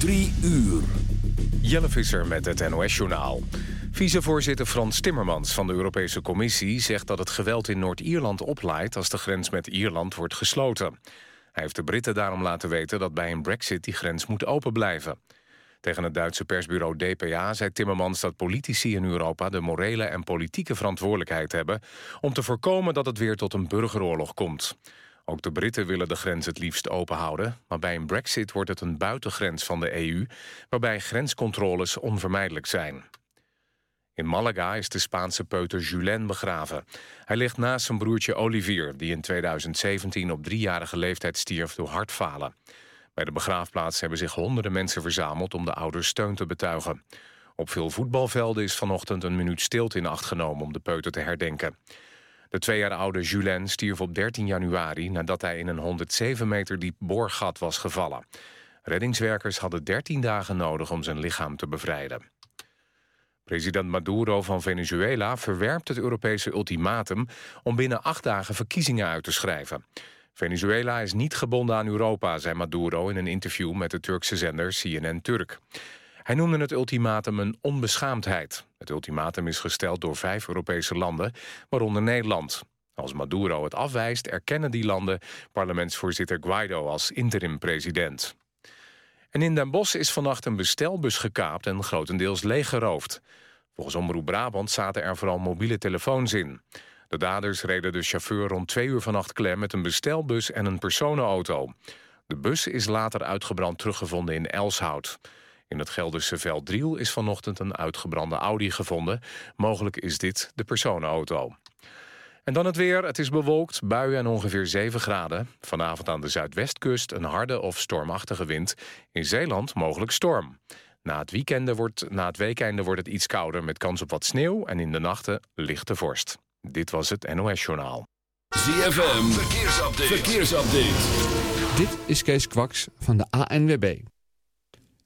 Drie uur. Jelle Visser met het NOS-journaal. Vicevoorzitter Frans Timmermans van de Europese Commissie... zegt dat het geweld in Noord-Ierland oplaait... als de grens met Ierland wordt gesloten. Hij heeft de Britten daarom laten weten dat bij een brexit... die grens moet open blijven. Tegen het Duitse persbureau DPA zei Timmermans dat politici in Europa... de morele en politieke verantwoordelijkheid hebben... om te voorkomen dat het weer tot een burgeroorlog komt. Ook de Britten willen de grens het liefst open houden... maar bij een brexit wordt het een buitengrens van de EU... waarbij grenscontroles onvermijdelijk zijn. In Malaga is de Spaanse peuter Julien begraven. Hij ligt naast zijn broertje Olivier... die in 2017 op driejarige leeftijd stierf door hartfalen. Bij de begraafplaats hebben zich honderden mensen verzameld... om de ouders steun te betuigen. Op veel voetbalvelden is vanochtend een minuut stilte in acht genomen... om de peuter te herdenken. De twee jaar oude Julien stierf op 13 januari... nadat hij in een 107 meter diep boorgat was gevallen. Reddingswerkers hadden 13 dagen nodig om zijn lichaam te bevrijden. President Maduro van Venezuela verwerpt het Europese ultimatum... om binnen acht dagen verkiezingen uit te schrijven. Venezuela is niet gebonden aan Europa, zei Maduro... in een interview met de Turkse zender CNN Turk. Hij noemde het ultimatum een onbeschaamdheid. Het ultimatum is gesteld door vijf Europese landen, waaronder Nederland. Als Maduro het afwijst, erkennen die landen parlementsvoorzitter Guaido als interim-president. En in Den Bosch is vannacht een bestelbus gekaapt en grotendeels leeggeroofd. Volgens Omroep Brabant zaten er vooral mobiele telefoons in. De daders reden de chauffeur rond twee uur vannacht klem met een bestelbus en een personenauto. De bus is later uitgebrand teruggevonden in Elshout. In het Gelderse Veldriel is vanochtend een uitgebrande Audi gevonden. Mogelijk is dit de personenauto. En dan het weer. Het is bewolkt, buien en ongeveer 7 graden. Vanavond aan de zuidwestkust een harde of stormachtige wind. In Zeeland mogelijk storm. Na het, weekende wordt, na het weekende wordt het iets kouder met kans op wat sneeuw... en in de nachten lichte vorst. Dit was het NOS Journaal. ZFM, verkeersupdate. verkeersupdate. Dit is Kees Kwaks van de ANWB.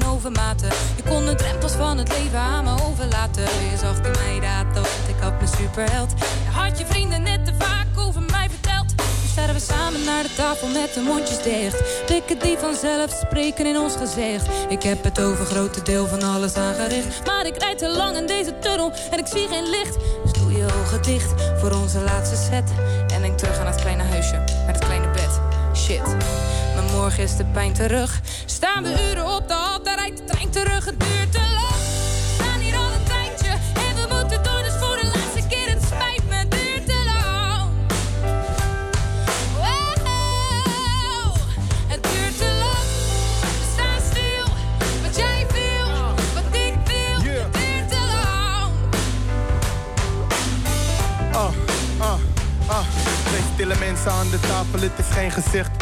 Overmaten. Je kon de drempels van het leven aan me overlaten. Je zag in mij dat, want ik had mijn superheld. Je had je vrienden net te vaak over mij verteld. Nu staan we samen naar de tafel met de mondjes dicht. Blikken die vanzelf spreken in ons gezicht. Ik heb het over grote deel van alles aangericht. Maar ik rijd te lang in deze tunnel en ik zie geen licht. Dus doe je ogen dicht voor onze laatste set. En denk terug aan het kleine huisje met het kleine bed. Shit, maar morgen is de pijn terug. Staan we uren op de rijdt de trein terug. Het duurt te lang. We staan hier al een tijdje en we moeten door, dus voor de laatste keer. Het spijt me, het duurt te lang. Wow, het duurt te lang. We staan stil, wat jij wil, wat ik wil. Het duurt te lang. Ah, ah, ah. Twee stille mensen aan de tafel, het is geen gezicht.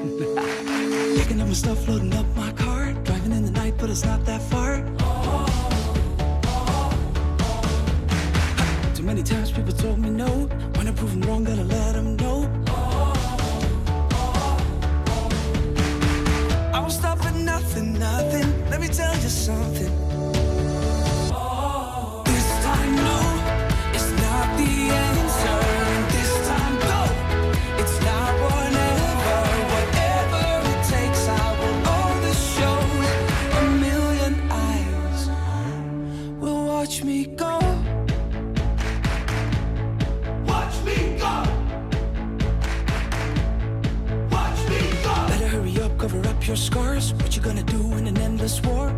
Picking up my stuff, loading up my car. Driving in the night, but it's not that far. Too many times people told me no. When I prove them wrong, gotta let them know. I won't stop at nothing, nothing. Let me tell you something. Your scars. What you gonna do in an endless war?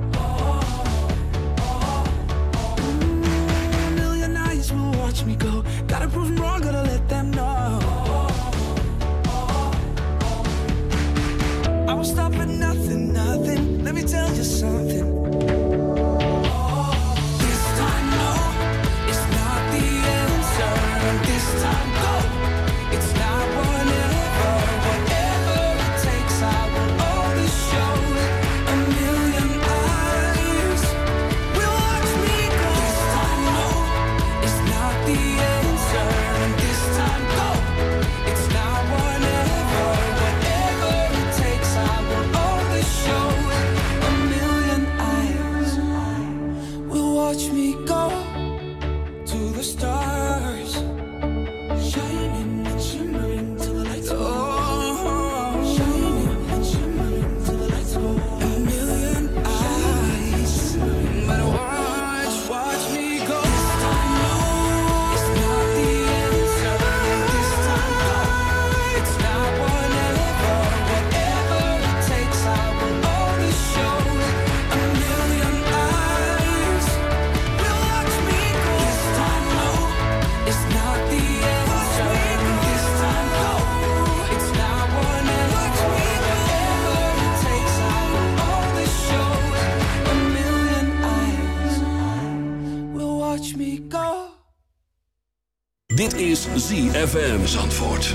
ZFM Zandvoort.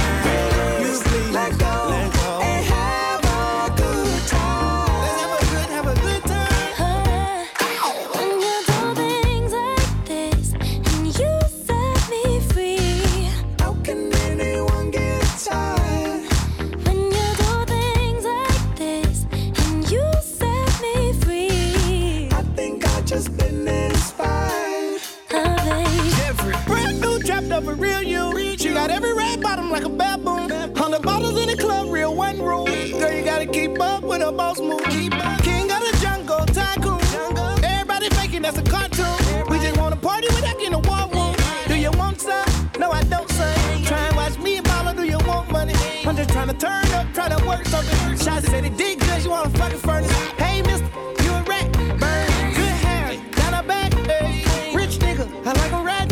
I'm just trying to turn up, try to work something. Shots said it did good, you wanna fucking furnace. Hey, mister, you a rat. Burn, good hair, down her back. Hey, rich nigga, I like a rat.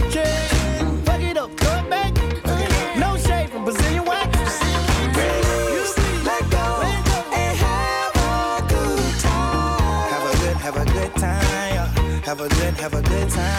Fuck it up, throw it back. No shade from Brazilian wax. Let go and have a good time. Have a good, have a good time. Have a good, have a good time.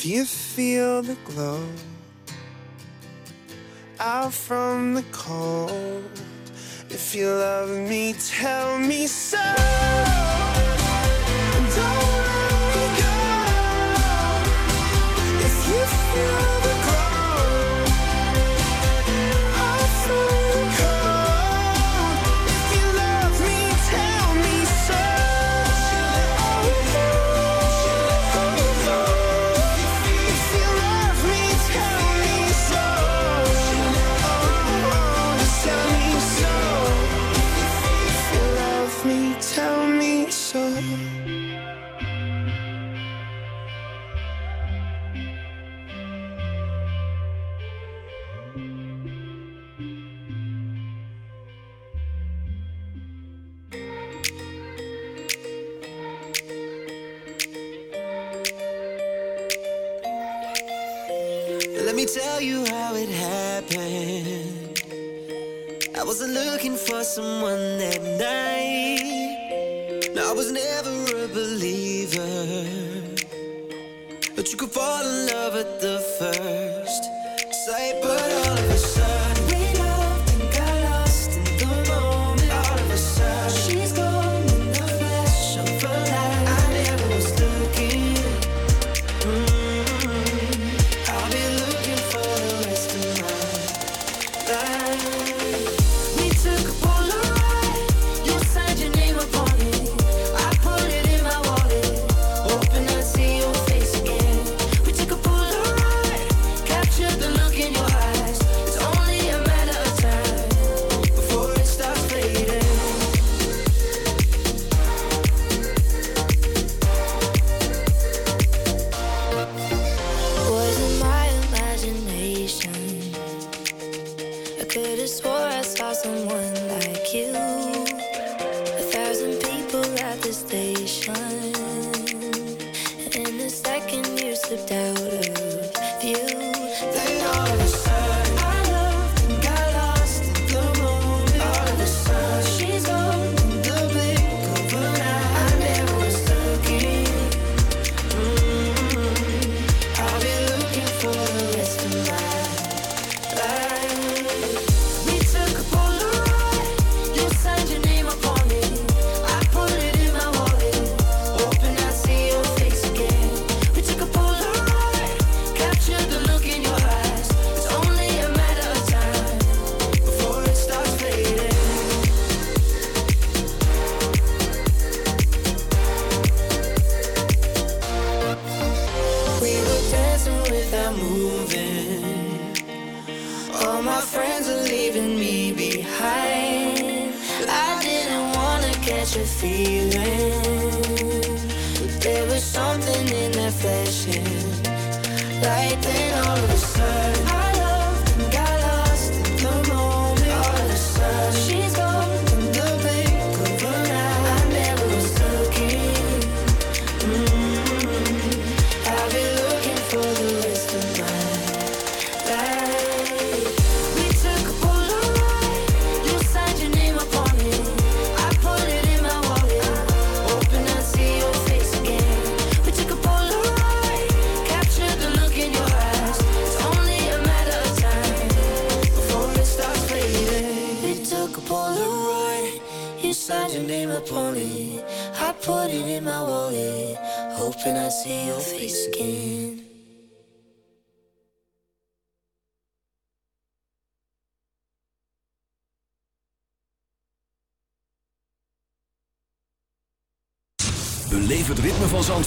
If you feel the glow out from the cold, if you love me, tell me so.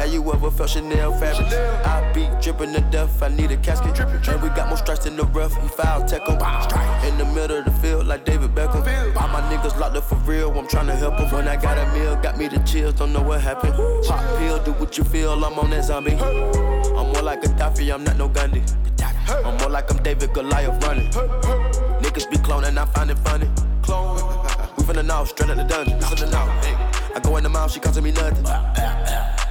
have you ever felt Chanel fabric? I be dripping to death, I need a casket. drippin' And we got more strikes in the rough, we foul tech. In the middle of the field, like David Beckham. All my niggas locked up for real, I'm tryna help 'em. When I got a meal, got me the chills, don't know what happened. Pop pill, do what you feel, I'm on that zombie. I'm more like Gaddafi, I'm not no Gandhi. I'm more like I'm David Goliath running. Niggas be cloning, I find it funny. Clone. We finna know, straight out the dungeon. I go in the mouth, she costing me nothing.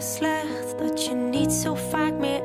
Slecht dat je niet zo vaak meer